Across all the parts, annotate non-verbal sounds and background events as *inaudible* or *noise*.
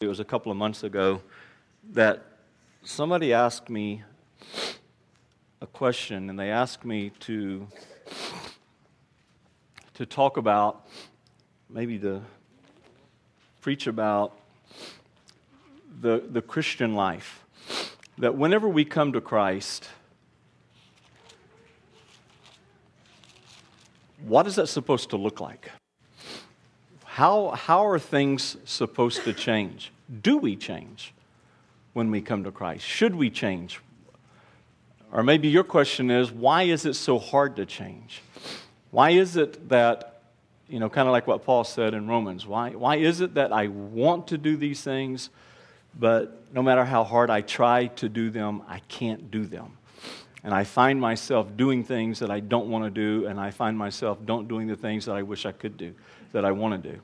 it was a couple of months ago that somebody asked me a question and they asked me to to talk about maybe to preach about the, the Christian life. That whenever we come to Christ, what is that supposed to look like? How, how are things supposed to change? Do we change when we come to Christ? Should we change? Or maybe your question is why is it so hard to change? Why is it that, you know, kind of like what Paul said in Romans, why, why is it that I want to do these things, but no matter how hard I try to do them, I can't do them? And I find myself doing things that I don't want to do, and I find myself don't doing the things that I wish I could do that I want to do.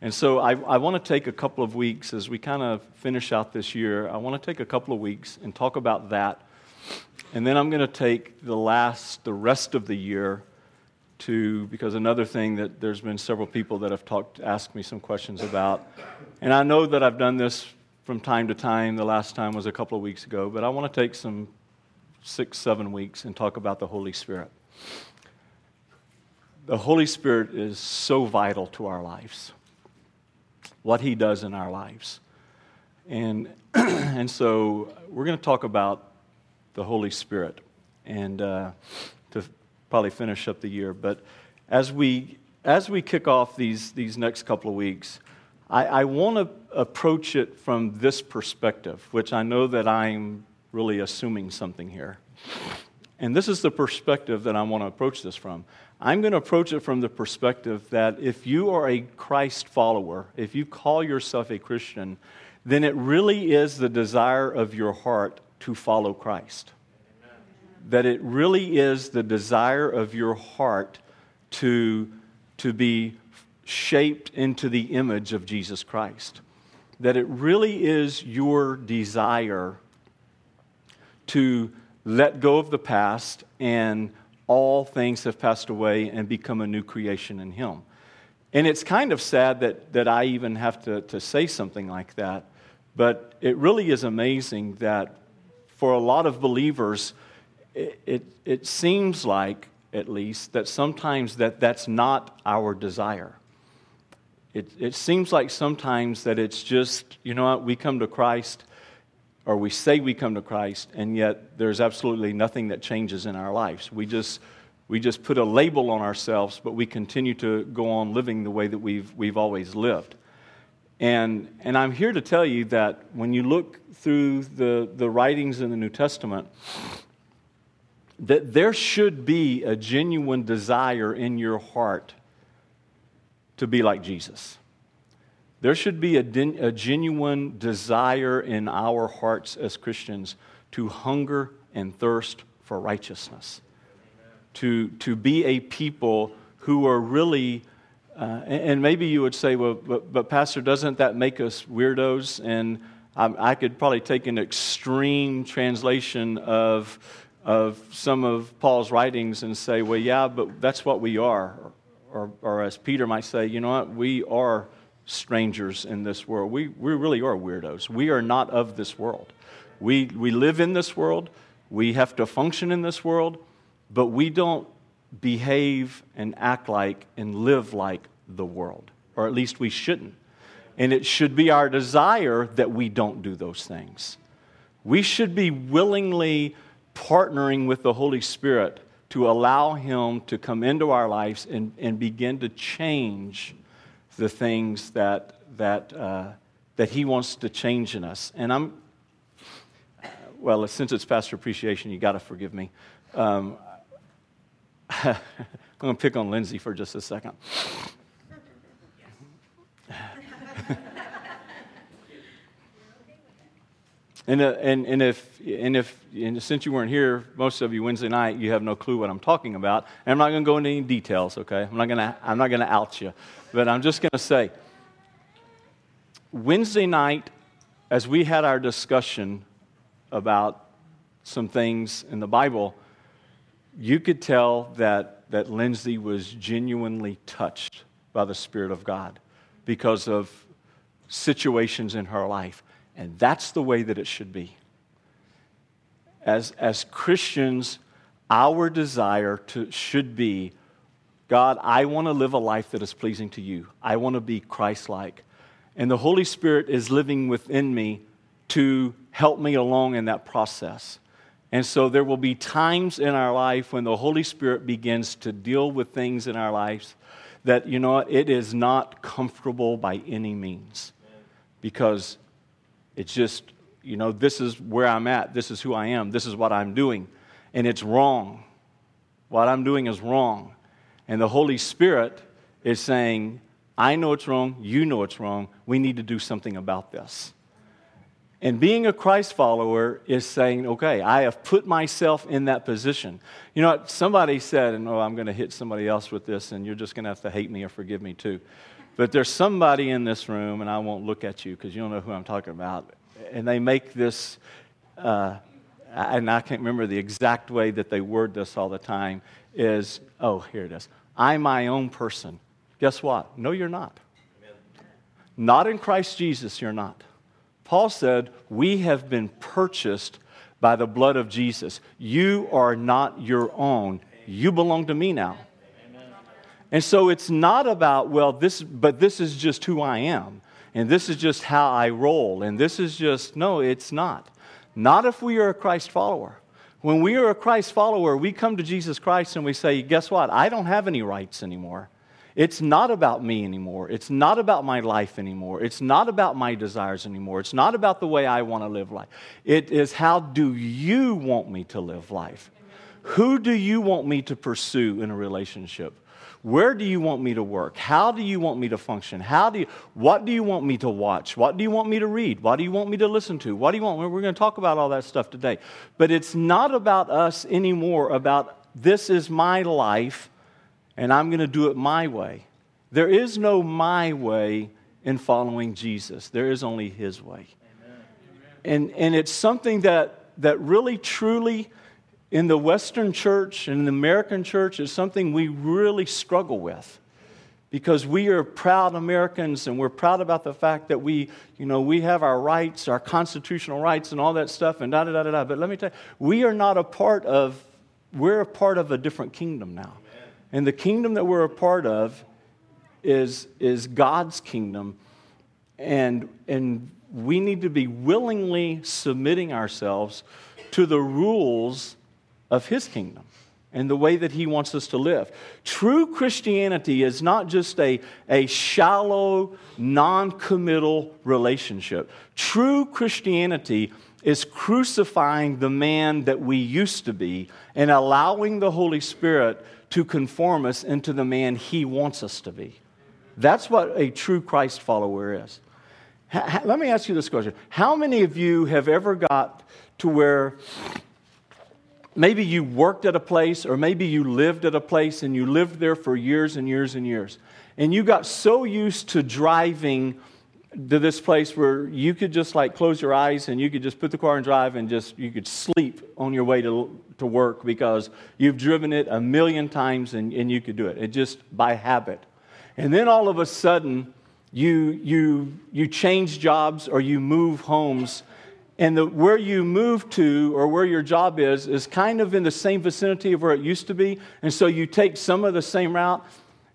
And so I, I want to take a couple of weeks as we kind of finish out this year. I want to take a couple of weeks and talk about that. And then I'm going to take the last, the rest of the year to, because another thing that there's been several people that have talked, asked me some questions about. And I know that I've done this from time to time. The last time was a couple of weeks ago, but I want to take some six, seven weeks and talk about the Holy Spirit the Holy Spirit is so vital to our lives, what He does in our lives. And, *clears throat* and so we're going to talk about the Holy Spirit and uh, to probably finish up the year. But as we, as we kick off these, these next couple of weeks, I, I want to approach it from this perspective, which I know that I'm really assuming something here. And this is the perspective that I want to approach this from. I'm going to approach it from the perspective that if you are a Christ follower, if you call yourself a Christian, then it really is the desire of your heart to follow Christ. Amen. That it really is the desire of your heart to, to be shaped into the image of Jesus Christ. That it really is your desire to let go of the past and all things have passed away and become a new creation in Him. And it's kind of sad that, that I even have to, to say something like that, but it really is amazing that for a lot of believers, it, it, it seems like, at least, that sometimes that that's not our desire. It, it seems like sometimes that it's just, you know what, we come to Christ or we say we come to Christ, and yet there's absolutely nothing that changes in our lives. We just, we just put a label on ourselves, but we continue to go on living the way that we've, we've always lived. And, and I'm here to tell you that when you look through the, the writings in the New Testament, that there should be a genuine desire in your heart to be like Jesus. There should be a, a genuine desire in our hearts as Christians to hunger and thirst for righteousness, to, to be a people who are really, uh, and maybe you would say, well, but, but, Pastor, doesn't that make us weirdos? And I, I could probably take an extreme translation of, of some of Paul's writings and say, well, yeah, but that's what we are. Or, or as Peter might say, you know what, we are strangers in this world. We, we really are weirdos. We are not of this world. We, we live in this world, we have to function in this world, but we don't behave and act like and live like the world, or at least we shouldn't. And it should be our desire that we don't do those things. We should be willingly partnering with the Holy Spirit to allow Him to come into our lives and, and begin to change the things that, that, uh, that He wants to change in us. And I'm, well, since it's Pastor Appreciation, you got to forgive me. Um, *laughs* I'm going to pick on Lindsay for just a second. And, uh, and, and, if, and if and since you weren't here, most of you Wednesday night, you have no clue what I'm talking about. And I'm not going to go into any details, okay? I'm not going to I'm not going to out you. But I'm just going to say Wednesday night, as we had our discussion about some things in the Bible, you could tell that, that Lindsay was genuinely touched by the Spirit of God because of situations in her life. And that's the way that it should be. As, as Christians, our desire to, should be God, I want to live a life that is pleasing to you. I want to be Christ like. And the Holy Spirit is living within me to help me along in that process. And so there will be times in our life when the Holy Spirit begins to deal with things in our lives that, you know it is not comfortable by any means. Because it's just, you know, this is where I'm at, this is who I am, this is what I'm doing. And it's wrong. What I'm doing is wrong. And the Holy Spirit is saying, I know it's wrong, you know it's wrong, we need to do something about this. And being a Christ follower is saying, okay, I have put myself in that position. You know, what? somebody said, and oh, I'm going to hit somebody else with this, and you're just going to have to hate me or forgive me too. But there's somebody in this room, and I won't look at you because you don't know who I'm talking about. And they make this, uh, and I can't remember the exact way that they word this all the time, is, oh, here it is. I'm my own person. Guess what? No, you're not. Amen. Not in Christ Jesus, you're not. Paul said, We have been purchased by the blood of Jesus. You are not your own. You belong to me now. And so it's not about, well, this, but this is just who I am. And this is just how I roll. And this is just, no, it's not. Not if we are a Christ follower. When we are a Christ follower, we come to Jesus Christ and we say, guess what? I don't have any rights anymore. It's not about me anymore. It's not about my life anymore. It's not about my desires anymore. It's not about the way I want to live life. It is how do you want me to live life? Who do you want me to pursue in a relationship? Where do you want me to work? How do you want me to function? How do you, what do you want me to watch? What do you want me to read? What do you want me to listen to? What do you want? We're going to talk about all that stuff today. But it's not about us anymore about this is my life and I'm going to do it my way. There is no my way in following Jesus, there is only His way. Amen. And, and it's something that, that really, truly, in the Western church and in the American church, is something we really struggle with because we are proud Americans and we're proud about the fact that we, you know, we have our rights, our constitutional rights, and all that stuff, and da da da da. da. But let me tell you, we are not a part of. We're a part of a different kingdom now. And the kingdom that we're a part of is, is God's kingdom. And, and we need to be willingly submitting ourselves to the rules of His kingdom and the way that He wants us to live. True Christianity is not just a, a shallow, non committal relationship. True Christianity is crucifying the man that we used to be and allowing the Holy Spirit to conform us into the man he wants us to be. That's what a true Christ follower is. let me ask you this question How many of you have ever got to where maybe you worked at a place or maybe you lived at a place and you lived there for years and years and years? And you got so used to driving to this place where you could just like close your eyes and you could just put the car in drive and just you could sleep on your way to, to work because you've driven it a million times and, and you could do it. It just by habit. And then all of a sudden you you you change jobs or you move homes and the, where you move to or where your job is is kind of in the same vicinity of where it used to be and so you take some of the same route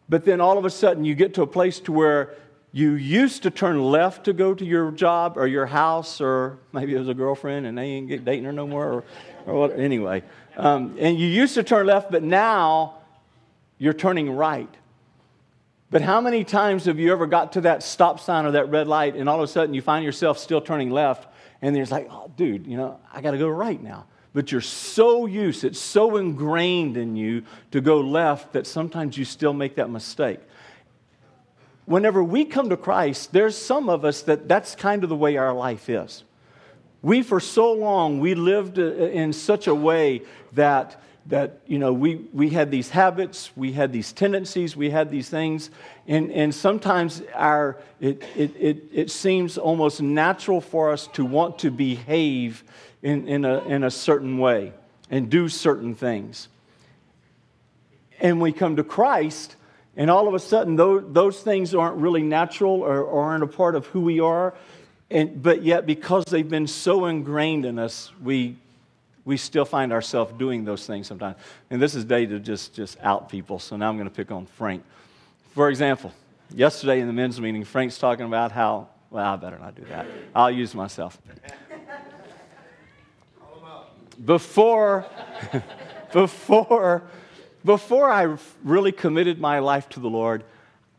but then all of a sudden you get to a place to where you used to turn left to go to your job or your house, or maybe it was a girlfriend and they ain't get dating her no more, or, or what, anyway. Um, and you used to turn left, but now you're turning right. But how many times have you ever got to that stop sign or that red light, and all of a sudden you find yourself still turning left, and there's like, oh, dude, you know, I got to go right now. But you're so used, it's so ingrained in you to go left that sometimes you still make that mistake whenever we come to Christ, there's some of us that that's kind of the way our life is. We, for so long, we lived uh, in such a way that, that you know, we, we had these habits, we had these tendencies, we had these things, and, and sometimes our, it, it, it, it seems almost natural for us to want to behave in, in, a, in a certain way and do certain things. And we come to Christ, And all of a sudden, those, those things aren't really natural or, or aren't a part of who we are. And, but yet, because they've been so ingrained in us, we, we still find ourselves doing those things sometimes. And this is day to just, just out people. So now I'm going to pick on Frank. For example, yesterday in the men's meeting, Frank's talking about how, well, I better not do that. I'll use myself. Before, *laughs* before, before I really committed my life to the Lord,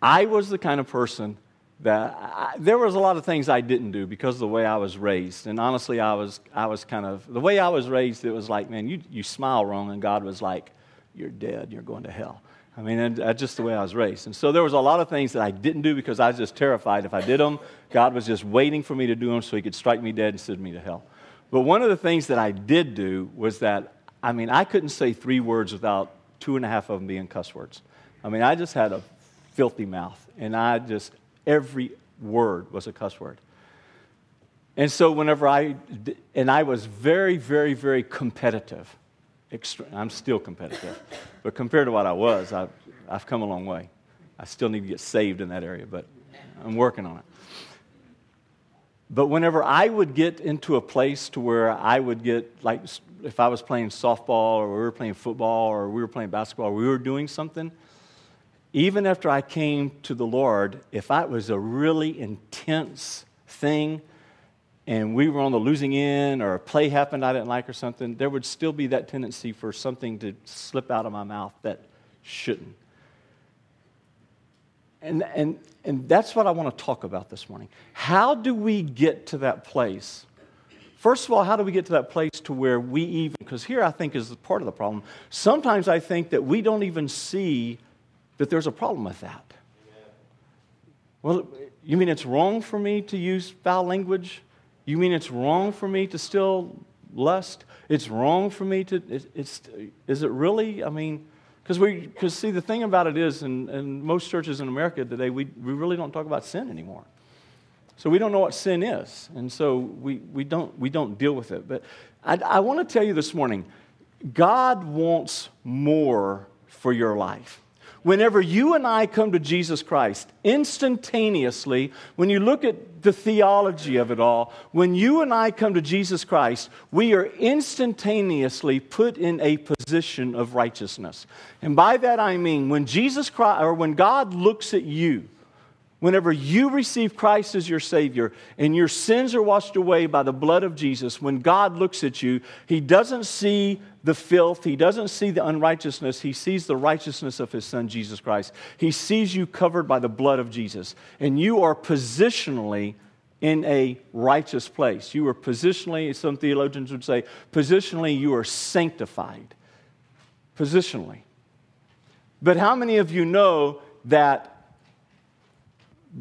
I was the kind of person that I, there was a lot of things I didn't do because of the way I was raised. And honestly, I was, I was kind of, the way I was raised, it was like, man, you, you smile wrong, and God was like, you're dead, you're going to hell. I mean, that's just the way I was raised. And so there was a lot of things that I didn't do because I was just terrified. If I did them, God was just waiting for me to do them so he could strike me dead and send me to hell. But one of the things that I did do was that, I mean, I couldn't say three words without two and a half of them being cuss words. I mean, I just had a filthy mouth, and I just, every word was a cuss word. And so whenever I, and I was very, very, very competitive. I'm still competitive. But compared to what I was, I've, I've come a long way. I still need to get saved in that area, but I'm working on it. But whenever I would get into a place to where I would get, like, if I was playing softball or we were playing football or we were playing basketball, we were doing something, even after I came to the Lord, if it was a really intense thing and we were on the losing end or a play happened I didn't like or something, there would still be that tendency for something to slip out of my mouth that shouldn't. And, and, and that's what I want to talk about this morning. How do we get to that place? First of all, how do we get to that place to where we even, because here I think is part of the problem. Sometimes I think that we don't even see that there's a problem with that. Well, you mean it's wrong for me to use foul language? You mean it's wrong for me to still lust? It's wrong for me to, it, it's, is it really? I mean, because we, because see, the thing about it is, in, in most churches in America today, we, we really don't talk about sin anymore. So we don't know what sin is, and so we, we, don't, we don't deal with it. But I, I want to tell you this morning God wants more for your life whenever you and I come to Jesus Christ, instantaneously, when you look at the theology of it all, when you and I come to Jesus Christ, we are instantaneously put in a position of righteousness. And by that I mean, when Jesus Christ, or when God looks at you, whenever you receive Christ as your Savior and your sins are washed away by the blood of Jesus, when God looks at you, He doesn't see the filth, He doesn't see the unrighteousness, He sees the righteousness of His Son, Jesus Christ. He sees you covered by the blood of Jesus, and you are positionally in a righteous place. You are positionally, some theologians would say, positionally, you are sanctified. Positionally. But how many of you know that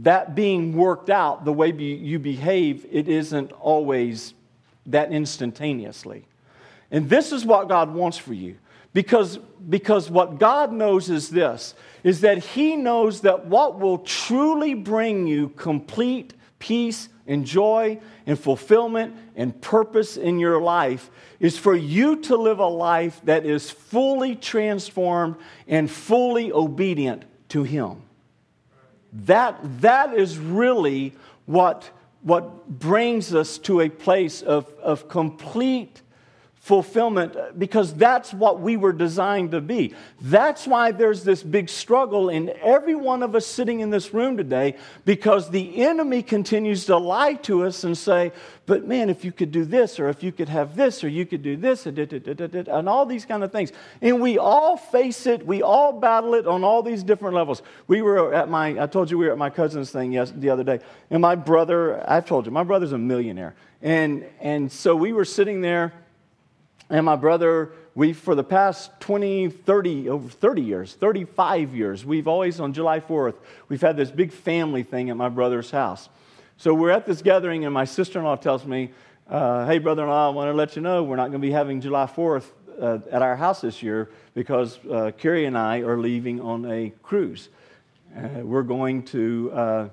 that being worked out, the way you behave, it isn't always that instantaneously. And this is what God wants for you. Because, because what God knows is this is that He knows that what will truly bring you complete peace and joy and fulfillment and purpose in your life is for you to live a life that is fully transformed and fully obedient to Him. That, that is really what, what brings us to a place of, of complete fulfillment because that's what we were designed to be. That's why there's this big struggle in every one of us sitting in this room today because the enemy continues to lie to us and say, but man, if you could do this, or if you could have this, or you could do this, and all these kind of things. And we all face it, we all battle it on all these different levels. We were at my, I told you we were at my cousin's thing yes, the other day, and my brother, I've told you, my brother's a millionaire. And, and so we were sitting there and my brother, we, for the past 20, 30, over 30 years, 35 years, we've always, on July 4th, we've had this big family thing at my brother's house. So we're at this gathering, and my sister in law tells me, uh, Hey, brother in law, I want to let you know we're not going to be having July 4th uh, at our house this year because uh, Carrie and I are leaving on a cruise. Uh, we're going to uh,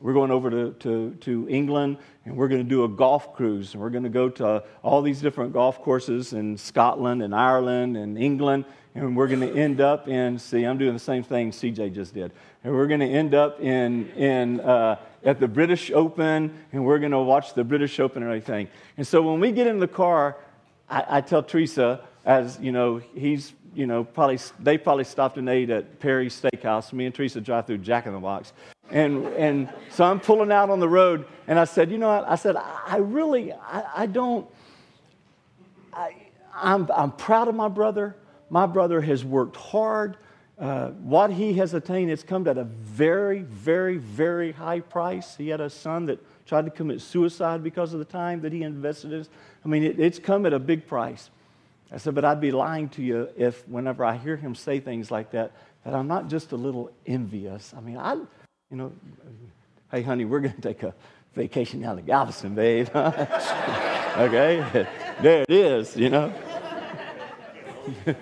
we're going over to, to, to England and we're going to do a golf cruise. And we're going to go to all these different golf courses in Scotland and Ireland and England. And we're going to end up in, see, I'm doing the same thing CJ just did. And we're going to end up in, in, uh, at the British Open and we're going to watch the British Open and everything. And so when we get in the car, I, I tell Teresa, as you know, he's you know, probably they probably stopped and ate at Perry's Steakhouse. Me and Teresa drive through Jack in the Box, and and so I'm pulling out on the road, and I said, you know what? I said, I really, I, I don't. I, I'm I'm proud of my brother. My brother has worked hard. Uh, what he has attained has come at a very, very, very high price. He had a son that tried to commit suicide because of the time that he invested in. I mean, it, it's come at a big price. I said, but I'd be lying to you if, whenever I hear him say things like that, that I'm not just a little envious. I mean, I, you know, hey, honey, we're going to take a vacation down to Galveston, babe. *laughs* okay? there it is, you know. *laughs*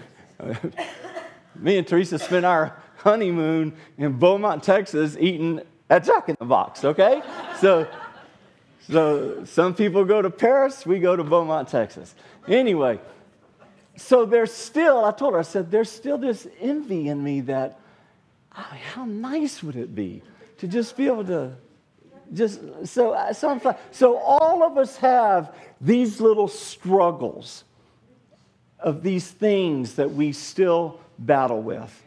Me and Teresa spent our honeymoon in Beaumont, Texas, eating at Jack in the Box, okay? So, so some people go to Paris, we go to Beaumont, Texas. Anyway, so there's still, I told her, I said, there's still this envy in me that, oh, how nice would it be to just be able to just, so, uh, so, I'm, so all of us have these little struggles of these things that we still battle with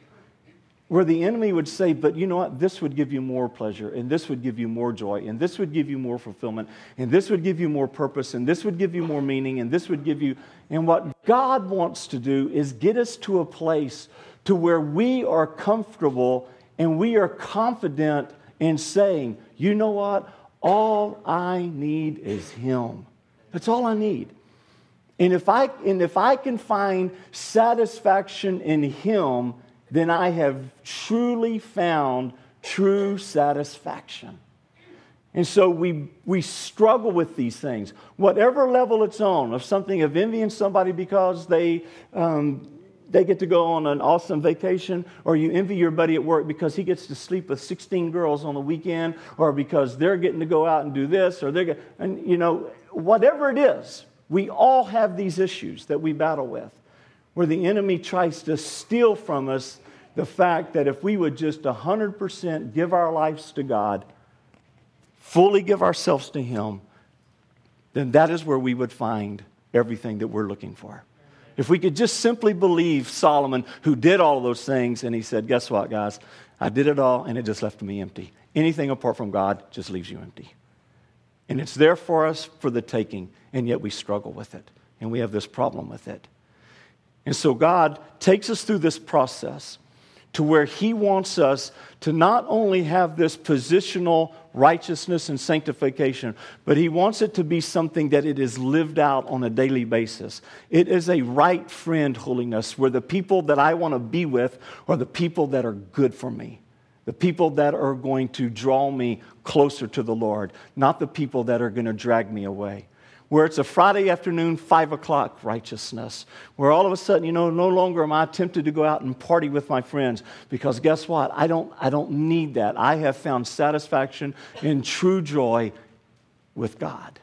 where the enemy would say, But you know what? This would give you more pleasure, and this would give you more joy, and this would give you more fulfillment, and this would give you more purpose, and this would give you more meaning, and this would give you. And what God wants to do is get us to a place to where we are comfortable and we are confident in saying, You know what? All I need is Him. That's all I need. And if I, and if I can find satisfaction in Him, then I have truly found true satisfaction. And so we, we struggle with these things. Whatever level it's on, of something of envying somebody because they, um, they get to go on an awesome vacation, or you envy your buddy at work because he gets to sleep with 16 girls on the weekend, or because they're getting to go out and do this, or they're, and you know, whatever it is, we all have these issues that we battle with where the enemy tries to steal from us the fact that if we would just 100% give our lives to God, fully give ourselves to Him, then that is where we would find everything that we're looking for. If we could just simply believe Solomon, who did all of those things, and he said, Guess what, guys? I did it all, and it just left me empty. Anything apart from God just leaves you empty. And it's there for us for the taking, and yet we struggle with it, and we have this problem with it. And so God takes us through this process to where He wants us to not only have this positional righteousness and sanctification, but He wants it to be something that it is lived out on a daily basis. It is a right friend holiness where the people that I want to be with are the people that are good for me. The people that are going to draw me closer to the Lord, not the people that are going to drag me away where it's a Friday afternoon, five o'clock righteousness, where all of a sudden, you know, no longer am I tempted to go out and party with my friends because guess what? I don't, I don't need that. I have found satisfaction in true joy with God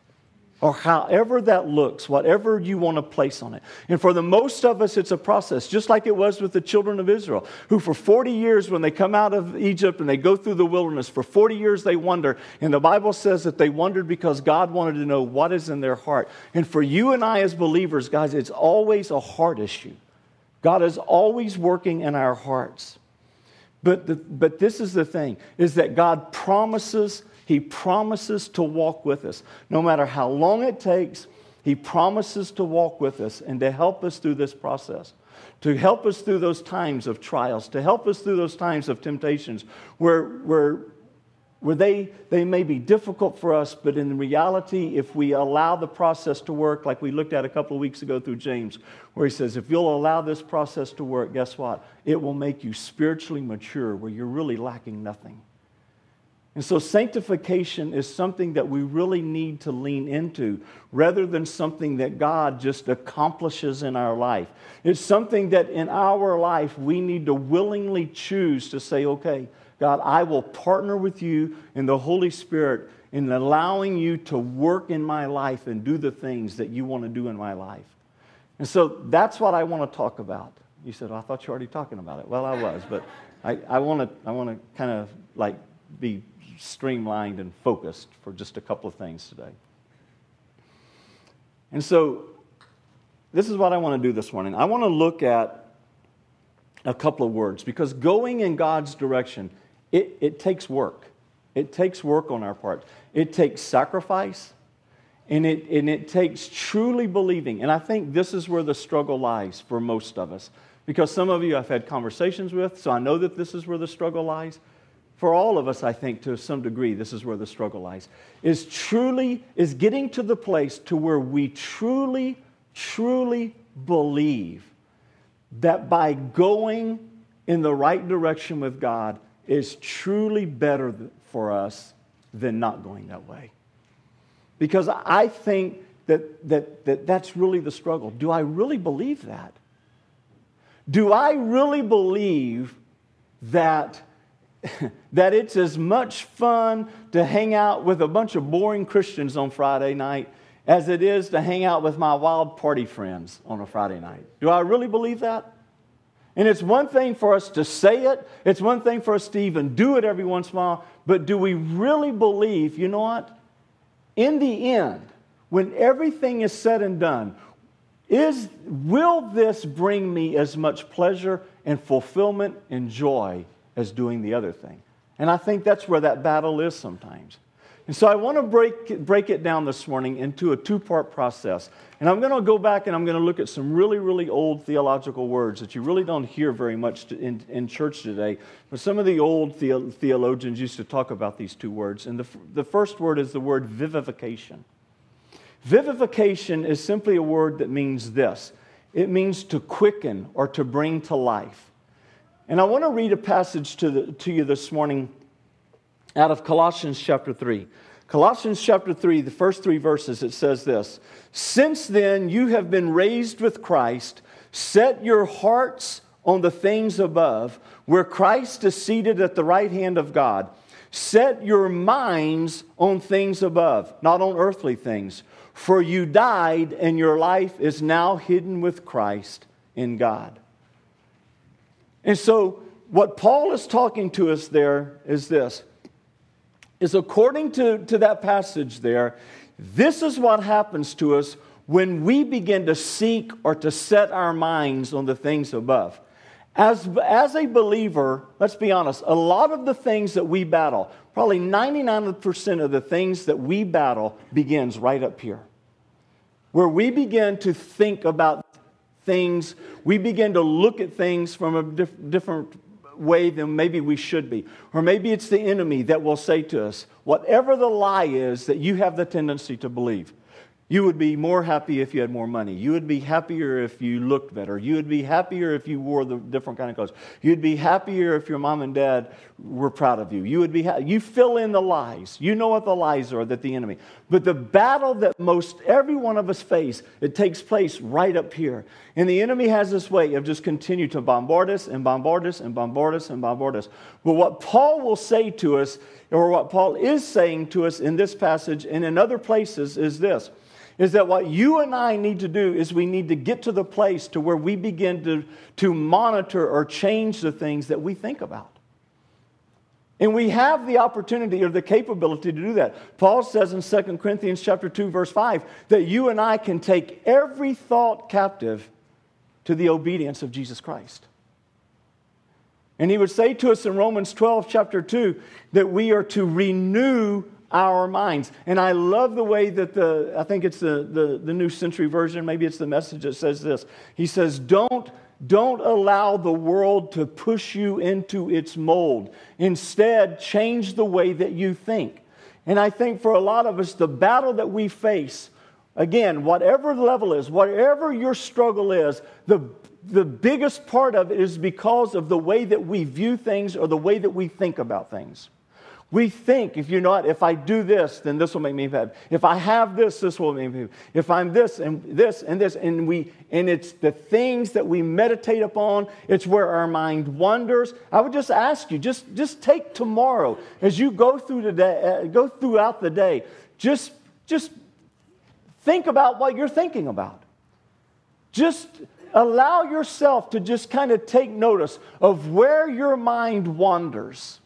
or however that looks, whatever you want to place on it. And for the most of us, it's a process, just like it was with the children of Israel, who for 40 years, when they come out of Egypt and they go through the wilderness, for 40 years they wonder. And the Bible says that they wondered because God wanted to know what is in their heart. And for you and I as believers, guys, it's always a heart issue. God is always working in our hearts. But, the, but this is the thing, is that God promises he promises to walk with us. No matter how long it takes, He promises to walk with us and to help us through this process, to help us through those times of trials, to help us through those times of temptations where, where, where they, they may be difficult for us, but in reality, if we allow the process to work, like we looked at a couple of weeks ago through James, where he says, if you'll allow this process to work, guess what? It will make you spiritually mature where you're really lacking nothing. And so, sanctification is something that we really need to lean into rather than something that God just accomplishes in our life. It's something that in our life we need to willingly choose to say, okay, God, I will partner with you in the Holy Spirit in allowing you to work in my life and do the things that you want to do in my life. And so that's what I want to talk about. You said, well, I thought you were already talking about it. Well, I was, but I, I want to I want to kind of like be streamlined and focused for just a couple of things today. And so this is what I want to do this morning. I want to look at a couple of words because going in God's direction, it, it takes work. It takes work on our part. It takes sacrifice and it, and it takes truly believing. And I think this is where the struggle lies for most of us. Because some of you I've had conversations with, so I know that this is where the struggle lies. For all of us, I think to some degree, this is where the struggle lies. Is truly, is getting to the place to where we truly, truly believe that by going in the right direction with God is truly better for us than not going that way. Because I think that, that, that that's really the struggle. Do I really believe that? Do I really believe that, *laughs* that it's as much fun to hang out with a bunch of boring Christians on Friday night as it is to hang out with my wild party friends on a Friday night? Do I really believe that? And it's one thing for us to say it, it's one thing for us to even do it every once in a while, but do we really believe, you know what? In the end, when everything is said and done, is, will this bring me as much pleasure and fulfillment and joy as doing the other thing? And I think that's where that battle is sometimes. And so I want to break, break it down this morning into a two part process. And I'm going to go back and I'm going to look at some really, really old theological words that you really don't hear very much in, in church today. But some of the old theologians used to talk about these two words. And the, the first word is the word vivification. Vivification is simply a word that means this it means to quicken or to bring to life. And I want to read a passage to, the, to you this morning out of Colossians chapter 3. Colossians chapter 3, the first three verses, it says this Since then you have been raised with Christ, set your hearts on the things above, where Christ is seated at the right hand of God. Set your minds on things above, not on earthly things. For you died, and your life is now hidden with Christ in God. And so, what Paul is talking to us there is this is according to, to that passage there, this is what happens to us when we begin to seek or to set our minds on the things above. As, as a believer, let's be honest, a lot of the things that we battle, probably 99% of the things that we battle begins right up here where we begin to think about things, we begin to look at things from a diff- different way than maybe we should be. Or maybe it's the enemy that will say to us, whatever the lie is that you have the tendency to believe. You would be more happy if you had more money. You would be happier if you looked better. You would be happier if you wore the different kind of clothes. You'd be happier if your mom and dad were proud of you. You would be ha- you fill in the lies. You know what the lies are that the enemy. But the battle that most every one of us face, it takes place right up here. And the enemy has this way of just continue to bombard us and bombard us and bombard us and bombard us. But what Paul will say to us, or what Paul is saying to us in this passage and in other places, is this is that what you and I need to do is we need to get to the place to where we begin to, to monitor or change the things that we think about. And we have the opportunity or the capability to do that. Paul says in 2 Corinthians chapter 2 verse 5 that you and I can take every thought captive to the obedience of Jesus Christ. And he would say to us in Romans 12 chapter 2 that we are to renew our minds. And I love the way that the, I think it's the, the, the New Century Version, maybe it's the message that says this. He says, Don't, don't allow the world to push you into its mold. Instead, change the way that you think. And I think for a lot of us, the battle that we face, again, whatever the level is, whatever your struggle is, the, the biggest part of it is because of the way that we view things or the way that we think about things. We think, if you're not, if I do this, then this will make me happy. If I have this, this will make me happy. If I'm this and this and this, and we, and it's the things that we meditate upon. It's where our mind wanders. I would just ask you, just, just take tomorrow as you go through the day, uh, go throughout the day. Just, just think about what you're thinking about. Just allow yourself to just kind of take notice of where your mind wanders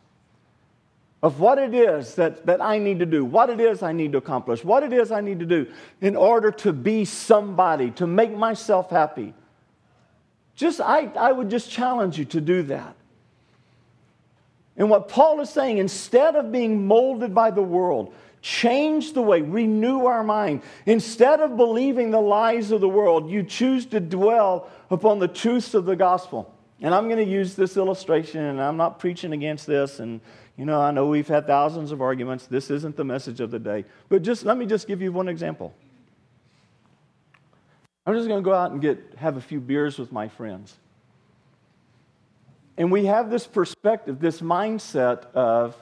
of what it is that, that I need to do, what it is I need to accomplish, what it is I need to do in order to be somebody, to make myself happy. Just, I, I would just challenge you to do that. And what Paul is saying, instead of being molded by the world, change the way, renew our mind. Instead of believing the lies of the world, you choose to dwell upon the truths of the gospel. And I'm going to use this illustration, and I'm not preaching against this, and you know, I know we've had thousands of arguments. This isn't the message of the day. But just let me just give you one example. I'm just going to go out and get have a few beers with my friends. And we have this perspective, this mindset of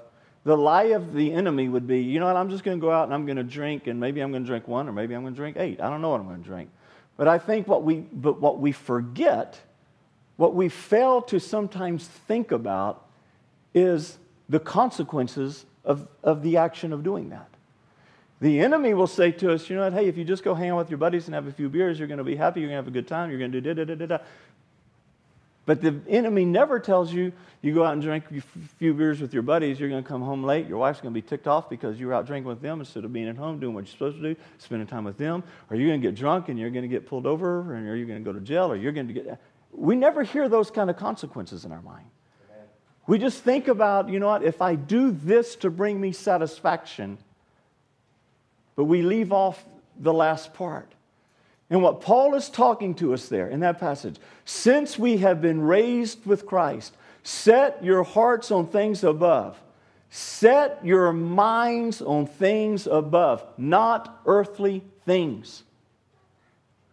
the lie of the enemy would be, you know what, I'm just going to go out and I'm going to drink, and maybe I'm going to drink one, or maybe I'm going to drink eight. I don't know what I'm going to drink. But I think what we, but what we forget, what we fail to sometimes think about, is the consequences of, of the action of doing that. The enemy will say to us, you know what, hey, if you just go hang out with your buddies and have a few beers, you're going to be happy, you're going to have a good time, you're going to do da da da da. But the enemy never tells you you go out and drink a few beers with your buddies, you're going to come home late, your wife's going to be ticked off because you were out drinking with them instead of being at home doing what you're supposed to do, spending time with them. Or you're going to get drunk and you're going to get pulled over, and you're going to go to jail, or you're going to get. We never hear those kind of consequences in our mind. We just think about, you know what, if I do this to bring me satisfaction, but we leave off the last part. And what Paul is talking to us there in that passage, since we have been raised with Christ, set your hearts on things above. Set your minds on things above, not earthly things.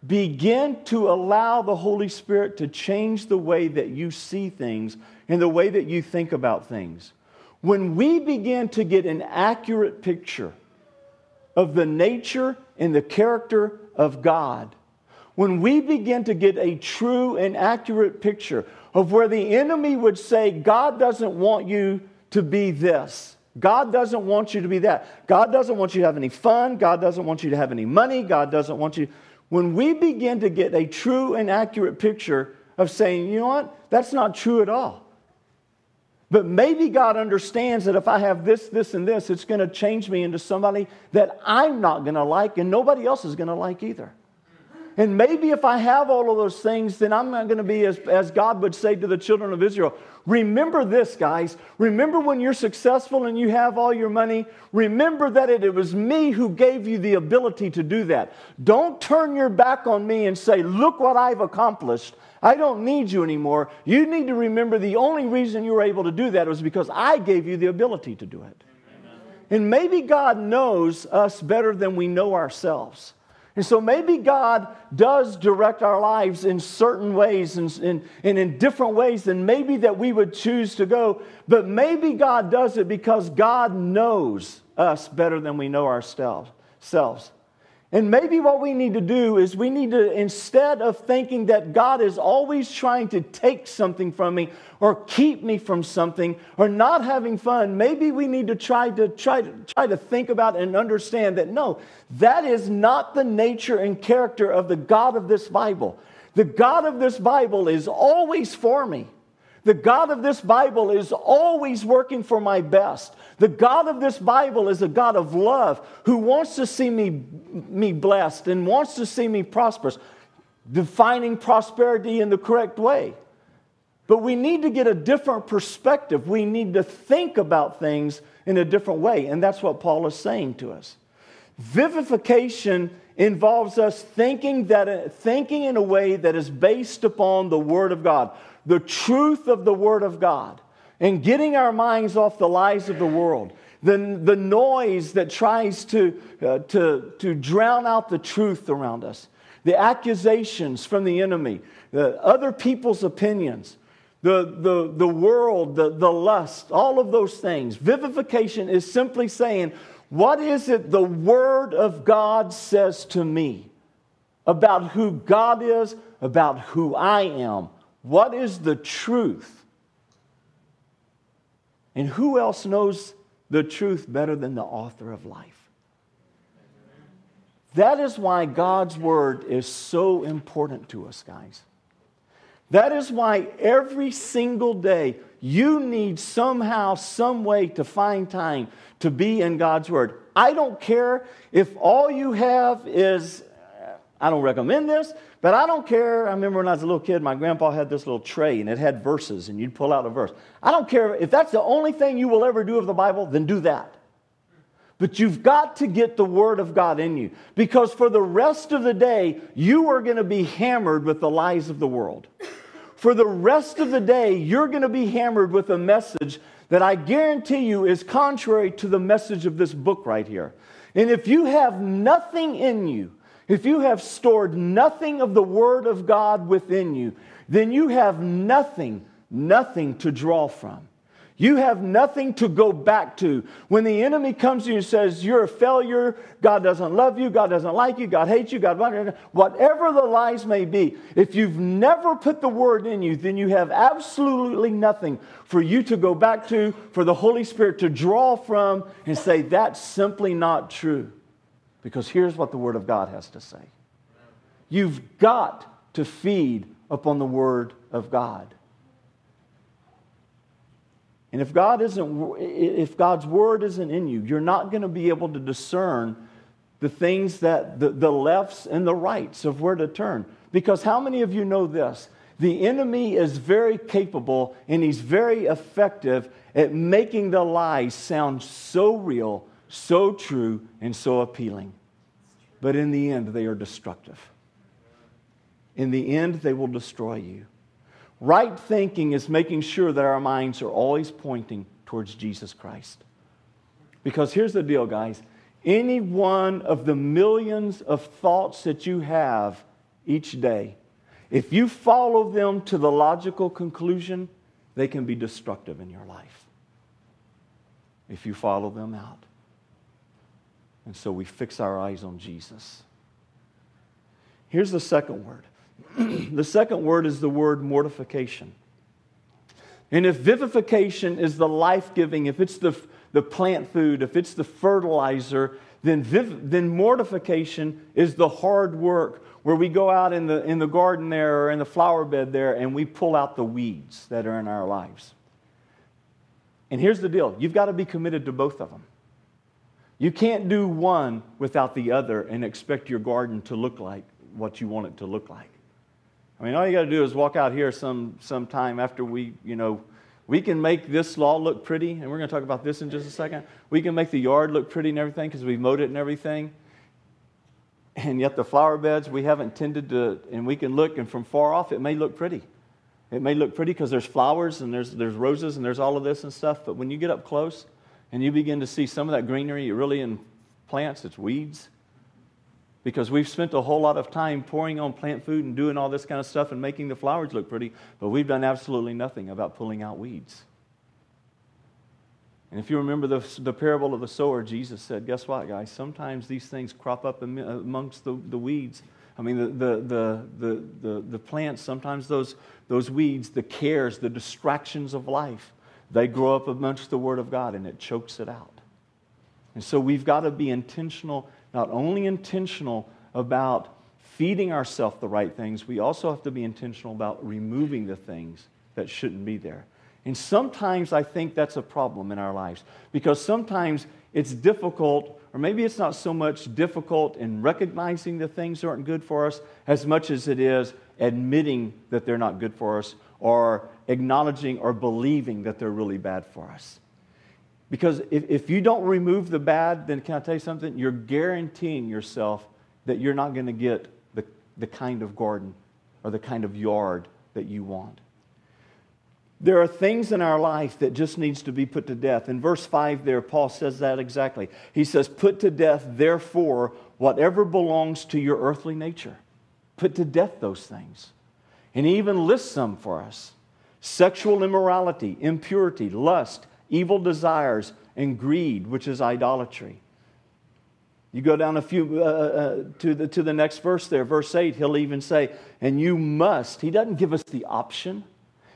Begin to allow the Holy Spirit to change the way that you see things and the way that you think about things. When we begin to get an accurate picture of the nature and the character of God, when we begin to get a true and accurate picture of where the enemy would say, God doesn't want you to be this. God doesn't want you to be that. God doesn't want you to have any fun. God doesn't want you to have any money. God doesn't want you. When we begin to get a true and accurate picture of saying, you know what, that's not true at all. But maybe God understands that if I have this, this, and this, it's going to change me into somebody that I'm not going to like and nobody else is going to like either. And maybe if I have all of those things, then I'm not going to be, as, as God would say to the children of Israel, remember this, guys. Remember when you're successful and you have all your money? Remember that it, it was me who gave you the ability to do that. Don't turn your back on me and say, look what I've accomplished. I don't need you anymore. You need to remember the only reason you were able to do that was because I gave you the ability to do it. Amen. And maybe God knows us better than we know ourselves. And so maybe God does direct our lives in certain ways and, and, and, in different ways than maybe that we would choose to go. But maybe God does it because God knows us better than we know ourselves. And maybe what we need to do is we need to, instead of thinking that God is always trying to take something from me or keep me from something or not having fun, maybe we need to try to try to try to think about and understand that no, that is not the nature and character of the God of this Bible. The God of this Bible is always for me. The God of this Bible is always working for my best. The God of this Bible is a God of love who wants to see me, me blessed and wants to see me prosperous, defining prosperity in the correct way. But we need to get a different perspective. We need to think about things in a different way. And that's what Paul is saying to us. Vivification involves us thinking, that, thinking in a way that is based upon the Word of God the truth of the Word of God and getting our minds off the lies of the world, the, the noise that tries to, uh, to, to drown out the truth around us, the accusations from the enemy, the other people's opinions, the, the, the world, the, the lust, all of those things. Vivification is simply saying, what is it the Word of God says to me about who God is, about who I am? What is the truth? And who else knows the truth better than the author of life? That is why God's Word is so important to us, guys. That is why every single day you need somehow, some way to find time to be in God's Word. I don't care if all you have is, I don't recommend this, but I don't care. I remember when I was a little kid, my grandpa had this little tray and it had verses, and you'd pull out a verse. I don't care if that's the only thing you will ever do of the Bible, then do that. But you've got to get the Word of God in you because for the rest of the day, you are going to be hammered with the lies of the world. For the rest of the day, you're going to be hammered with a message that I guarantee you is contrary to the message of this book right here. And if you have nothing in you, if you have stored nothing of the Word of God within you, then you have nothing, nothing to draw from. You have nothing to go back to. When the enemy comes to you and says, You're a failure, God doesn't love you, God doesn't like you, God hates you, God, whatever the lies may be, if you've never put the word in you, then you have absolutely nothing for you to go back to, for the Holy Spirit to draw from and say, That's simply not true. Because here's what the Word of God has to say you've got to feed upon the Word of God. And if God isn't, if God's word isn't in you, you're not going to be able to discern the things that the, the lefts and the rights of where to turn. Because how many of you know this? The enemy is very capable and he's very effective at making the lies sound so real, so true, and so appealing. But in the end, they are destructive. In the end, they will destroy you. Right thinking is making sure that our minds are always pointing towards Jesus Christ. Because here's the deal, guys any one of the millions of thoughts that you have each day, if you follow them to the logical conclusion, they can be destructive in your life. If you follow them out. And so we fix our eyes on Jesus. Here's the second word *clears throat* the second word is the word mortification. And if vivification is the life giving, if it's the, the plant food, if it's the fertilizer, then, viv, then mortification is the hard work where we go out in the, in the garden there or in the flower bed there and we pull out the weeds that are in our lives. And here's the deal you've got to be committed to both of them. You can't do one without the other and expect your garden to look like what you want it to look like. I mean, all you got to do is walk out here some sometime after we, you know, we can make this law look pretty, and we're going to talk about this in just a second. We can make the yard look pretty and everything because we've mowed it and everything. And yet the flower beds we haven't tended to, and we can look, and from far off it may look pretty. It may look pretty because there's flowers and there's, there's roses and there's all of this and stuff, but when you get up close and you begin to see some of that greenery, really in plants, it's weeds because we've spent a whole lot of time pouring on plant food and doing all this kind of stuff and making the flowers look pretty, but we've done absolutely nothing about pulling out weeds. And if you remember the, the parable of the sower, Jesus said, Guess what, guys? Sometimes these things crop up amongst the, the weeds. I mean, the, the, the, the, the, the plants, sometimes those, those weeds, the cares, the distractions of life, they grow up amongst the Word of God and it chokes it out. And so we've got to be intentional not only intentional about feeding ourselves the right things, we also have to be intentional about removing the things that shouldn't be there. And sometimes I think that's a problem in our lives because sometimes it's difficult, or maybe it's not so much difficult in recognizing the things aren't good for us as much as it is admitting that they're not good for us or acknowledging or believing that they're really bad for us. Because if, if you don't remove the bad, then can I tell you something? You're guaranteeing yourself that you're not going to get the, the kind of garden or the kind of yard that you want. There are things in our life that just needs to be put to death. In verse 5 there, Paul says that exactly. He says, Put to death, therefore, whatever belongs to your earthly nature. Put to death those things. And he even lists some for us. sexual immorality, impurity, lust, evil desires, and greed, which is idolatry. You go down a few uh, uh, uh, to, the, to the next verse there, verse 8, he'll even say, and you must. He doesn't give us the option.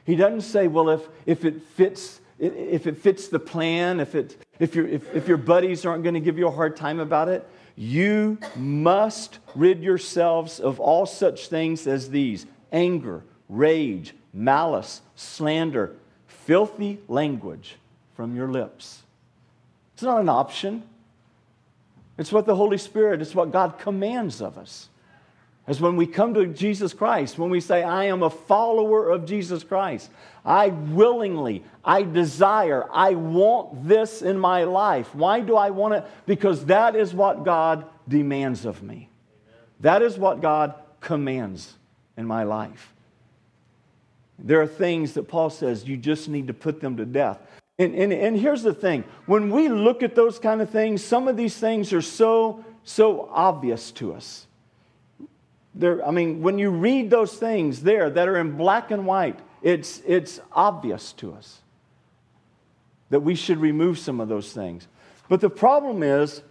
He doesn't say, well, if, if it fits if it fits the plan, if, it, if, your, if, if your buddies aren't going to give you a hard time about it, you must rid yourselves of all such things as these anger, rage, malice, slander, filthy language from your lips. It's not an option. It's what the Holy Spirit, it's what God commands of us. As when we come to Jesus Christ, when we say, I am a follower of Jesus Christ, I willingly, I desire, I want this in my life. Why do I want it? Because that is what God demands of me. That is what God commands in my life. There are things that Paul says you just need to put them to death. And, and, and here's the thing when we look at those kind of things, some of these things are so, so obvious to us. There, I mean, when you read those things there that are in black and white, it's, it's obvious to us that we should remove some of those things. But the problem is,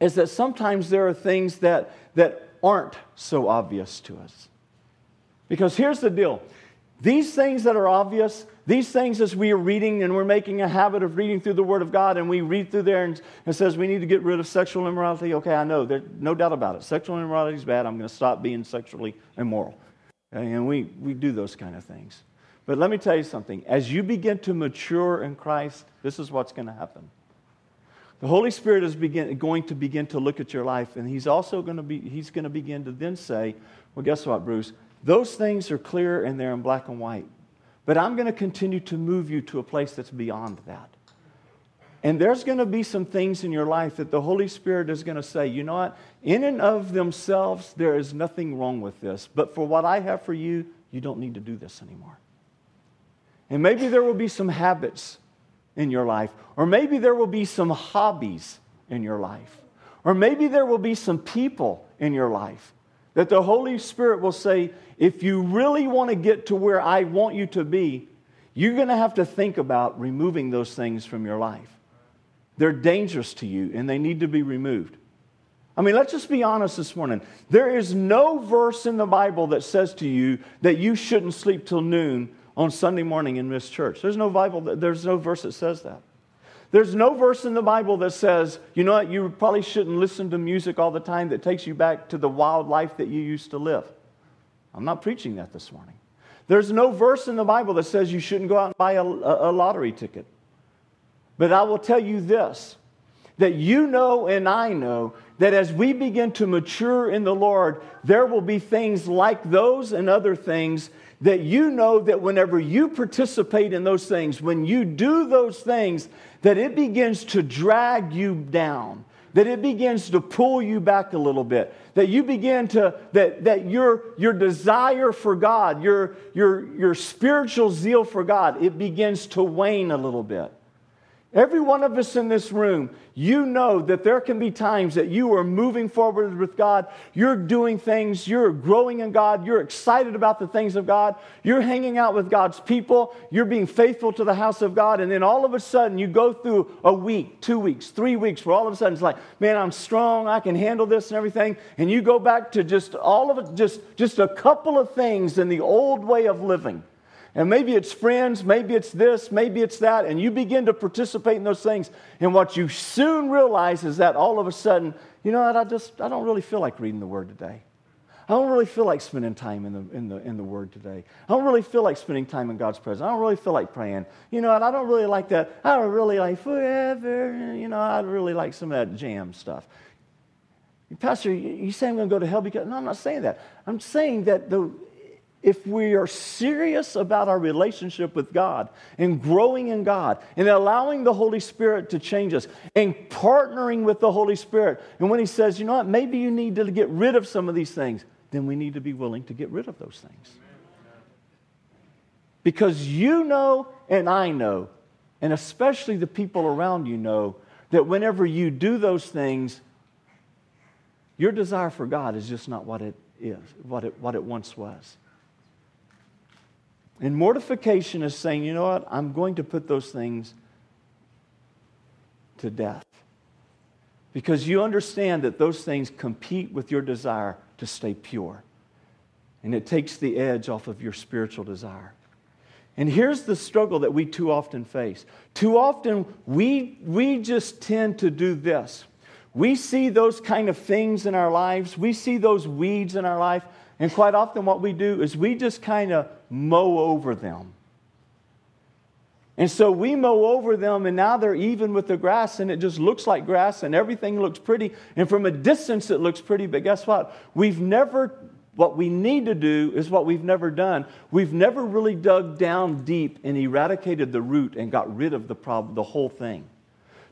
is that sometimes there are things that, that aren't so obvious to us. Because here's the deal these things that are obvious, these things as we are reading and we're making a habit of reading through the Word of God and we read through there and it says we need to get rid of sexual immorality. Okay, I know, there's no doubt about it. Sexual immorality is bad. I'm going to stop being sexually immoral. And we, we do those kind of things. But let me tell you something. As you begin to mature in Christ, this is what's going to happen. The Holy Spirit is begin, going to begin to look at your life, and He's also going to be, He's going to begin to then say, Well, guess what, Bruce? Those things are clear and they're in black and white. But I'm going to continue to move you to a place that's beyond that. And there's going to be some things in your life that the Holy Spirit is going to say, you know what? In and of themselves, there is nothing wrong with this. But for what I have for you, you don't need to do this anymore. And maybe there will be some habits in your life, or maybe there will be some hobbies in your life, or maybe there will be some people in your life that the Holy Spirit will say, if you really want to get to where I want you to be, you're going to have to think about removing those things from your life. They're dangerous to you and they need to be removed. I mean, let's just be honest this morning. There is no verse in the Bible that says to you that you shouldn't sleep till noon on Sunday morning in this church. There's no Bible, there's no verse that says that. There's no verse in the Bible that says, you know what, you probably shouldn't listen to music all the time that takes you back to the wild life that you used to live. I'm not preaching that this morning. There's no verse in the Bible that says you shouldn't go out and buy a, a, lottery ticket. But I will tell you this that you know and I know that as we begin to mature in the Lord, there will be things like those and other things that you know that whenever you participate in those things, when you do those things, that it begins to drag you down, that it begins to pull you back a little bit, that you begin to, that, that your, your desire for God, your, your, your spiritual zeal for God, it begins to wane a little bit. Every one of us in this room, you know that there can be times that you are moving forward with God. You're doing things, you're growing in God, you're excited about the things of God, you're hanging out with God's people, you're being faithful to the house of God, and then all of a sudden you go through a week, two weeks, three weeks, where all of a sudden it's like, man, I'm strong, I can handle this and everything. And you go back to just all of it, just, just a couple of things in the old way of living. And maybe it's friends, maybe it's this, maybe it's that, and you begin to participate in those things. And what you soon realize is that all of a sudden, you know what, I just I don't really feel like reading the word today. I don't really feel like spending time in the, in, the, in the Word today. I don't really feel like spending time in God's presence. I don't really feel like praying. You know, I don't really like that. I don't really like forever. You know, I really like some of that jam stuff. Pastor, you say I'm going to go to hell because. No, I'm not saying that. I'm saying that the, if we are serious about our relationship with God and growing in God and allowing the Holy Spirit to change us and partnering with the Holy Spirit, and when He says, you know what, maybe you need to get rid of some of these things, then we need to be willing to get rid of those things. Because you know and I know, and especially the people around you know, that whenever you do those things, your desire for God is just not what it is, what it, what it once was. And mortification is saying, you know what? I'm going to put those things to death. Because you understand that those things compete with your desire to stay pure. And it takes the edge off of your spiritual desire. And here's the struggle that we too often face. Too often, we, we just tend to do this. We see those kind of things in our lives, we see those weeds in our life, and quite often what we do is we just kind of mow over them. And so we mow over them, and now they're even with the grass, and it just looks like grass, and everything looks pretty. And from a distance, it looks pretty. But guess what? We've never, what we need to do is what we've never done. We've never really dug down deep and eradicated the root and got rid of the problem, the whole thing.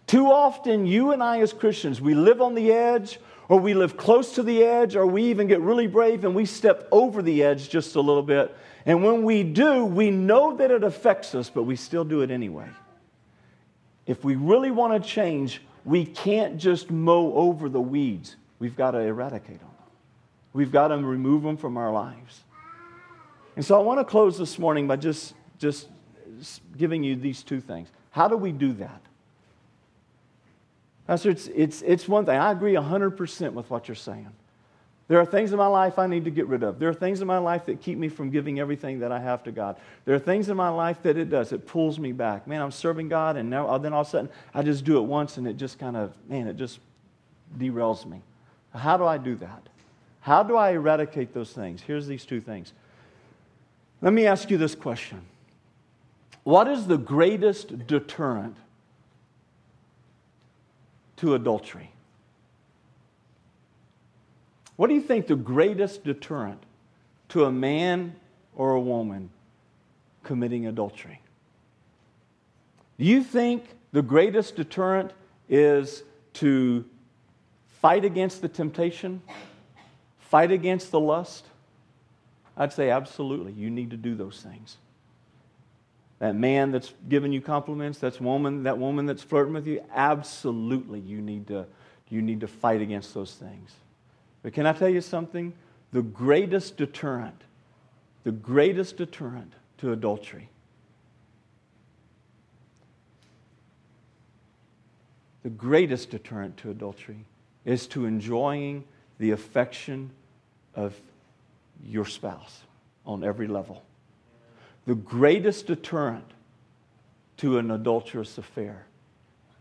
Too often, you and I as Christians, we live on the edge, or we live close to the edge, or we even get really brave and we step over the edge just a little bit and when we do, we know that it affects us, but we still do it anyway. If we really want to change, we can't just mow over the weeds. We've got to eradicate them. We've got to remove them from our lives. And so I want to close this morning by just, just giving you these two things. How do we do that? Pastor, it's, it's, it's one thing. I agree 100% with what you're saying. There are things in my life I need to get rid of. There are things in my life that keep me from giving everything that I have to God. There are things in my life that it does. It pulls me back. Man, I'm serving God, and now, then all of a sudden I just do it once, and it just kind of, man, it just derails me. How do I do that? How do I eradicate those things? Here's these two things. Let me ask you this question What is the greatest deterrent to adultery? What do you think the greatest deterrent to a man or a woman committing adultery? Do you think the greatest deterrent is to fight against the temptation, fight against the lust? I'd say absolutely. You need to do those things. That man that's giving you compliments, that's woman, that woman that's flirting with you, absolutely you need to, you need to fight against those things. But can I tell you something? The greatest deterrent, the greatest deterrent to adultery, the greatest deterrent to adultery is to enjoying the affection of your spouse on every level. The greatest deterrent to an adulterous affair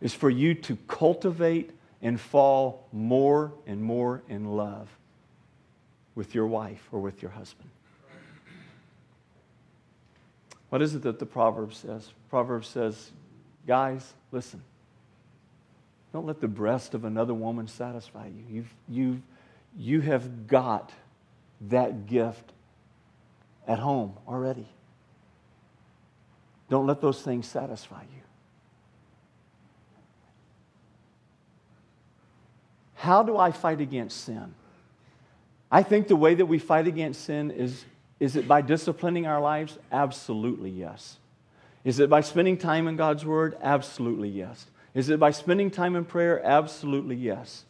is for you to cultivate and fall more and more in love with your wife or with your husband. What is it that the proverb says? Proverb says, guys, listen. Don't let the breast of another woman satisfy you. You've, you've, you have got that gift at home already. Don't let those things satisfy you. How do I fight against sin? I think the way that we fight against sin is is it by disciplining our lives? Absolutely yes. Is it by spending time in God's Word? Absolutely yes. Is it by spending time in prayer? Absolutely yes.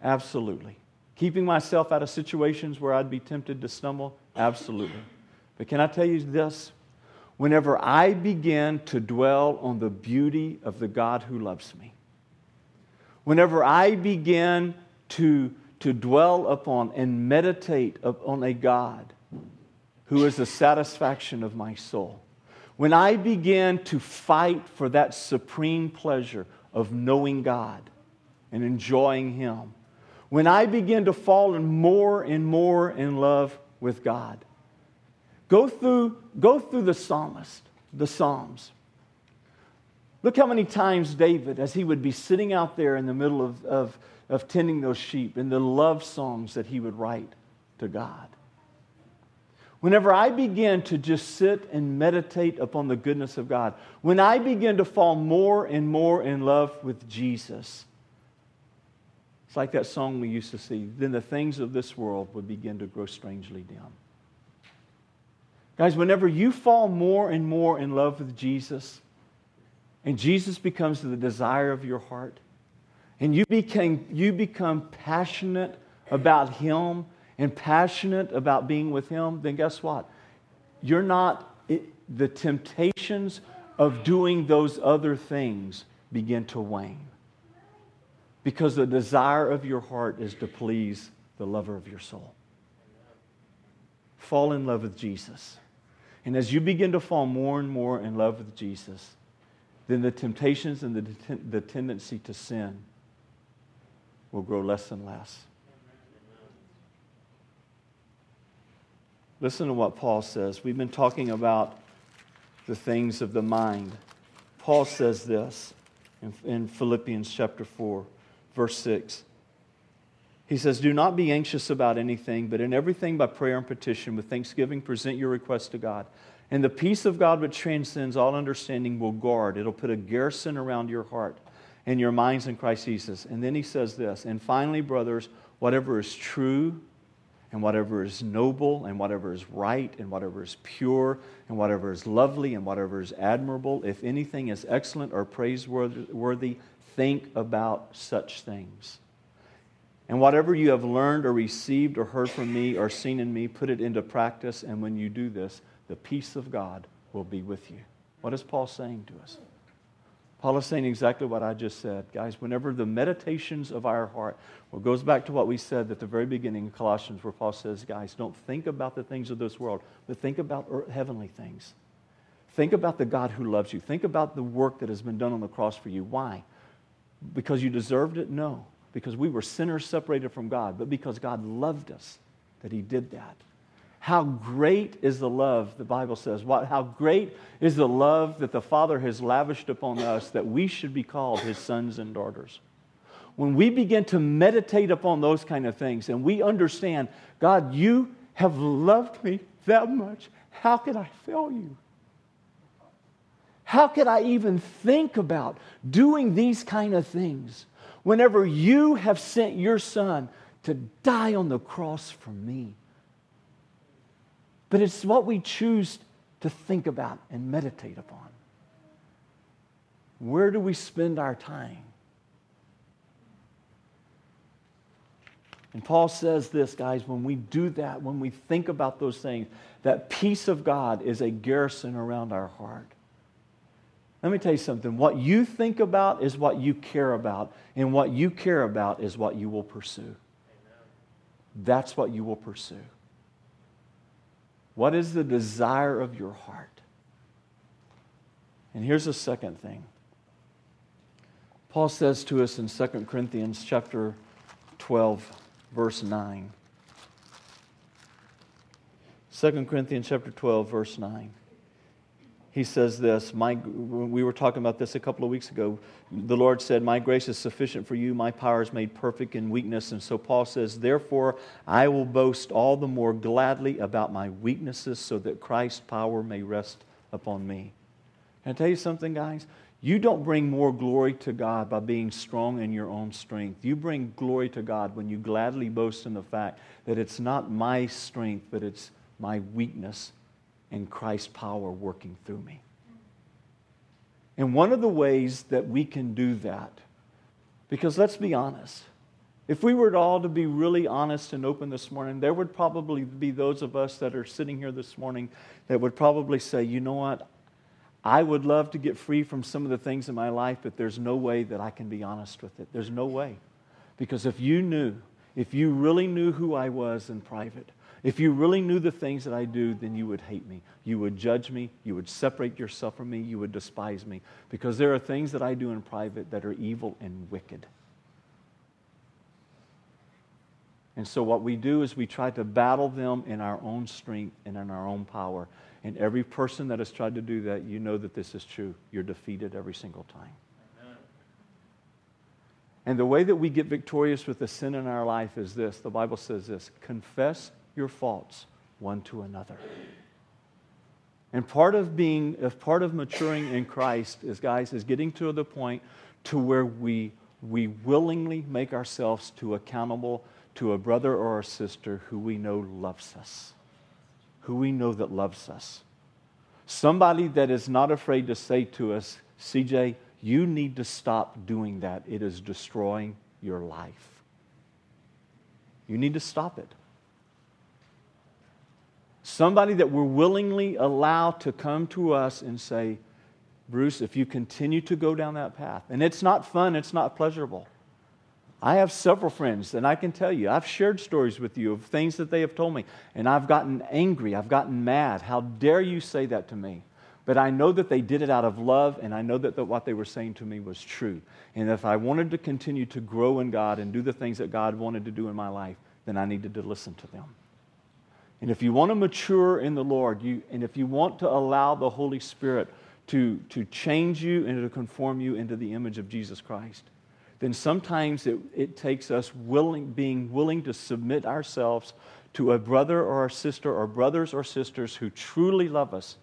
Absolutely. Keeping myself out of situations where I'd be tempted to stumble? Absolutely. But can I tell you this? Whenever I begin to dwell on the beauty of the God who loves me, whenever I begin to, to dwell upon and meditate upon a God who is the satisfaction of my soul, when I begin to fight for that supreme pleasure of knowing God and enjoying Him, when I begin to fall in more and more in love with God, go through, go through the psalmist, the Psalms. Look how many times David, as he would be sitting out there in the middle of, of, of tending those sheep, and the love songs that he would write to God. Whenever I begin to just sit and meditate upon the goodness of God, when I begin to fall more and more in love with Jesus, it's like that song we used to see, then the things of this world would begin to grow strangely dim. Guys, whenever you fall more and more in love with Jesus, and Jesus becomes the desire of your heart, and you, became, you become passionate about Him and passionate about being with Him, then guess what? you're not, it, the temptations of doing those other things begin to wane. Because the desire of your heart is to please the lover of your soul. Fall in love with Jesus. And as you begin to fall more and more in love with Jesus, then the temptations and the, the tendency to sin will grow less and less. Listen to what Paul says. We've been talking about the things of the mind. Paul says this in, in Philippians chapter 4, verse 6. He says, Do not be anxious about anything, but in everything by prayer and petition with thanksgiving present your requests to God. And the peace of God, which transcends all understanding, will guard. It'll put a garrison around your heart and your minds in Christ Jesus. And then he says this, and finally, brothers, whatever is true, and whatever is noble and whatever is right and whatever is pure and whatever is lovely and whatever is admirable, if anything is excellent or praiseworthy, think about such things. And whatever you have learned or received or heard from me or seen in me, put it into practice. And when you do this, the peace of God will be with you. What is Paul saying to us? Paul is saying exactly what I just said. Guys, whenever the meditations of our heart, well, it goes back to what we said at the very beginning of Colossians, where Paul says, guys, don't think about the things of this world, but think about heavenly things. Think about the God who loves you. Think about the work that has been done on the cross for you. Why? Because you deserved it? No. Because we were sinners separated from God, but because God loved us that He did that. How great is the love, the Bible says. What, how great is the love that the Father has lavished upon us that we should be called His sons and daughters. When we begin to meditate upon those kind of things and we understand, God, you have loved me that much, how could I fail you? How could I even think about doing these kind of things whenever you have sent your son to die on the cross for me? but it's what we choose to think about and meditate upon. Where do we spend our time? And Paul says this, guys, when we do that, when we think about those things, that peace of God is a garrison around our heart. Let me tell you something. What you think about is what you care about, and what you care about is what you will pursue. That's what you will pursue. What is the desire of your heart? And here's the second thing. Paul says to us in 2 Corinthians chapter 12 verse 9. 2 Corinthians chapter 12 verse 9 he says this my, we were talking about this a couple of weeks ago. The lord said my grace is sufficient for you. My power is made perfect in weakness. And so paul says therefore i will boast all the more gladly about my weaknesses so that christ's power may rest upon me. Can i tell you something guys? You don't bring more glory to god by being strong in your own strength. You bring glory to god when you gladly boast in the fact that it's not my strength but it's my weakness and Christ's power working through me. And one of the ways that we can do that, because let's be honest, if we were all to be really honest and open this morning, there would probably be those of us that are sitting here this morning that would probably say, you know what? I would love to get free from some of the things in my life, but there's no way that I can be honest with it. There's no way. Because if you knew, if you really knew who I was in private, if you really knew the things that I do, then you would hate me. You would judge me. You would separate yourself from me. You would despise me. Because there are things that I do in private that are evil and wicked. And so, what we do is we try to battle them in our own strength and in our own power. And every person that has tried to do that, you know that this is true. You're defeated every single time. And the way that we get victorious with the sin in our life is this the Bible says this confess your faults one to another. And part of being, if part of maturing in Christ is, guys, is getting to the point to where we, we willingly make ourselves to accountable to a brother or a sister who we know loves us, who we know that loves us. Somebody that is not afraid to say to us, CJ, you need to stop doing that. It is destroying your life. You need to stop it Somebody that we're willingly allow to come to us and say, Bruce, if you continue to go down that path, and it's not fun, it's not pleasurable. I have several friends, and I can tell you, I've shared stories with you of things that they have told me, and I've gotten angry, I've gotten mad. How dare you say that to me? But I know that they did it out of love, and I know that the, what they were saying to me was true. And if I wanted to continue to grow in God and do the things that God wanted to do in my life, then I needed to listen to them. And if you want to mature in the Lord, you, and if you want to allow the Holy Spirit to, to change you and to conform you into the image of Jesus Christ, then sometimes it, it takes us willing, being willing to submit ourselves to a brother or a sister or brothers or sisters who truly love us,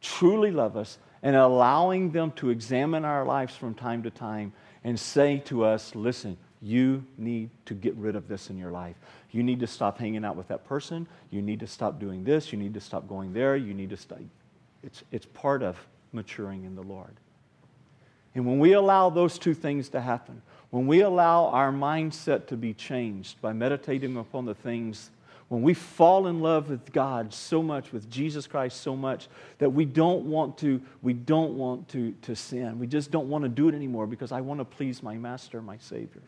truly love us, and allowing them to examine our lives from time to time and say to us, listen, you need to get rid of this in your life. You need to stop hanging out with that person. You need to stop doing this. You need to stop going there. You need to stop. It's, it's part of maturing in the Lord. And when we allow those two things to happen, when we allow our mindset to be changed by meditating upon the things, when we fall in love with God so much, with Jesus Christ so much, that we don't want to, we don't want to, to sin. We just don't want to do it anymore because I want to please my Master, my Savior.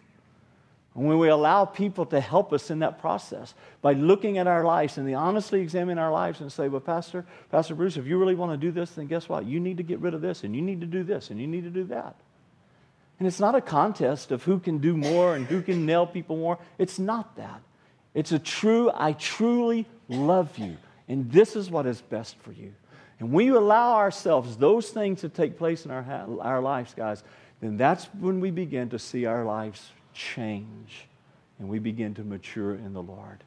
And when we allow people to help us in that process by looking at our lives and they honestly examine our lives and say, Well, Pastor, Pastor Bruce, if you really want to do this, then guess what? You need to get rid of this and you need to do this and you need to do that. And it's not a contest of who can do more and who can nail people more. It's not that. It's a true, I truly love you. And this is what is best for you. And when you allow ourselves those things to take place in our, our lives, guys, then that's when we begin to see our lives change and we begin to mature in the Lord.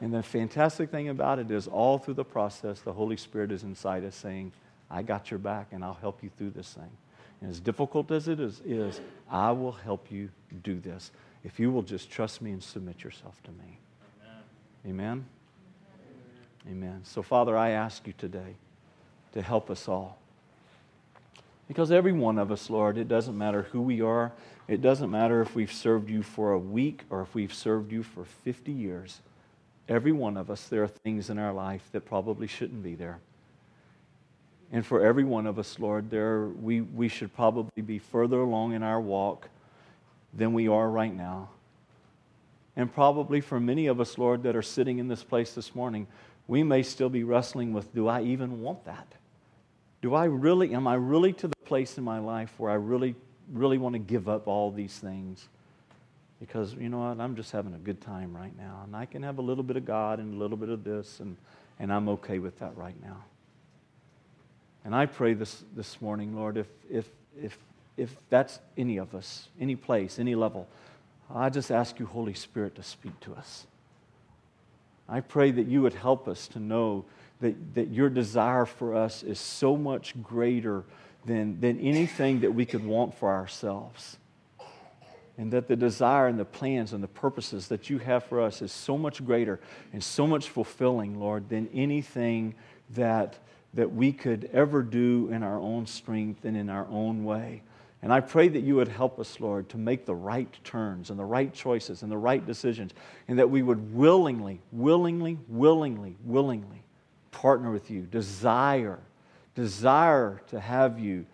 And the fantastic thing about it is, all through the process, the Holy Spirit is inside us saying, I got your back and I'll help you through this thing. And as difficult as it is, is, I will help you do this if you will just trust me and submit yourself to me. Amen? Amen. Amen. So, Father, I ask you today to help us all. Because every one of us, Lord, it doesn't matter who we are, it doesn't matter if we've served you for a week or if we've served you for 50 years. Every one of us, there are things in our life that probably shouldn't be there. And for every one of us, Lord, there, we, we should probably be further along in our walk than we are right now. And probably for many of us, Lord, that are sitting in this place this morning, we may still be wrestling with do I even want that? Do I really, am I really to the place in my life where I really, really want to give up all these things? Because, you know what, I'm just having a good time right now. And I can have a little bit of God and a little bit of this, and, and I'm okay with that right now. And I pray this, this morning, Lord, if, if, if, if that's any of us, any place, any level, I just ask you, Holy Spirit, to speak to us. I pray that you would help us to know that, that your desire for us is so much greater than, than anything that we could want for ourselves. And that the desire and the plans and the purposes that you have for us is so much greater and so much fulfilling, Lord, than anything that that we could ever do in our own strength and in our own way. And I pray that you would help us, Lord, to make the right turns and the right choices and the right decisions, and that we would willingly, willingly, willingly, willingly partner with you, desire, desire to have you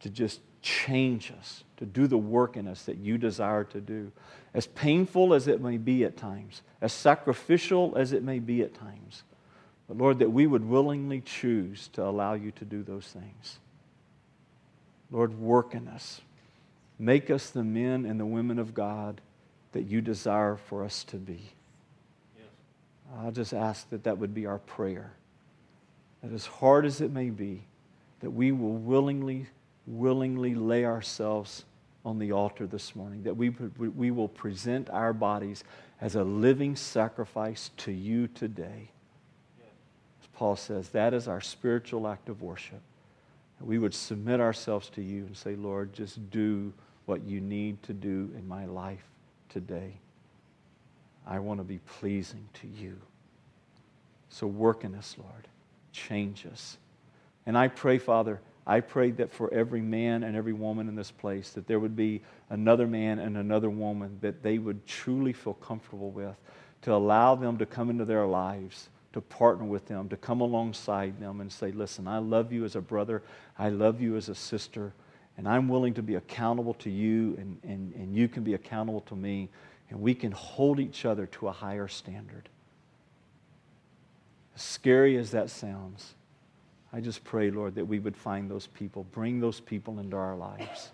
to just change us, to do the work in us that you desire to do. As painful as it may be at times, as sacrificial as it may be at times. But Lord, that we would willingly choose to allow you to do those things. Lord, work in us. Make us the men and the women of God that you desire for us to be. Yes. I'll just ask that that would be our prayer. That as hard as it may be, that we will willingly, willingly lay ourselves on the altar this morning, that we, we will present our bodies as a living sacrifice to you today. As Paul says that is our spiritual act of worship. We would submit ourselves to you and say, Lord, just do what you need to do in my life today. I want to be pleasing to you. So work in us, Lord. Change us. And I pray, Father, I pray that for every man and every woman in this place, that there would be another man and another woman that they would truly feel comfortable with, to allow them to come into their lives to partner with them, to come alongside them and say, Listen, I love you as a brother, I love you as a sister, and I'm willing to be accountable to you, and, and, and you can be accountable to me, and we can hold each other to a higher standard. Scary as that sounds, I just pray, Lord, that we would find those people, bring those people into our lives.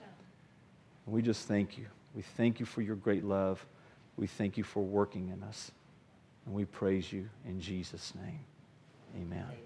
And we just thank you. We thank you for your great love. We thank you for working in us. And we praise you in Jesus' name. Amen.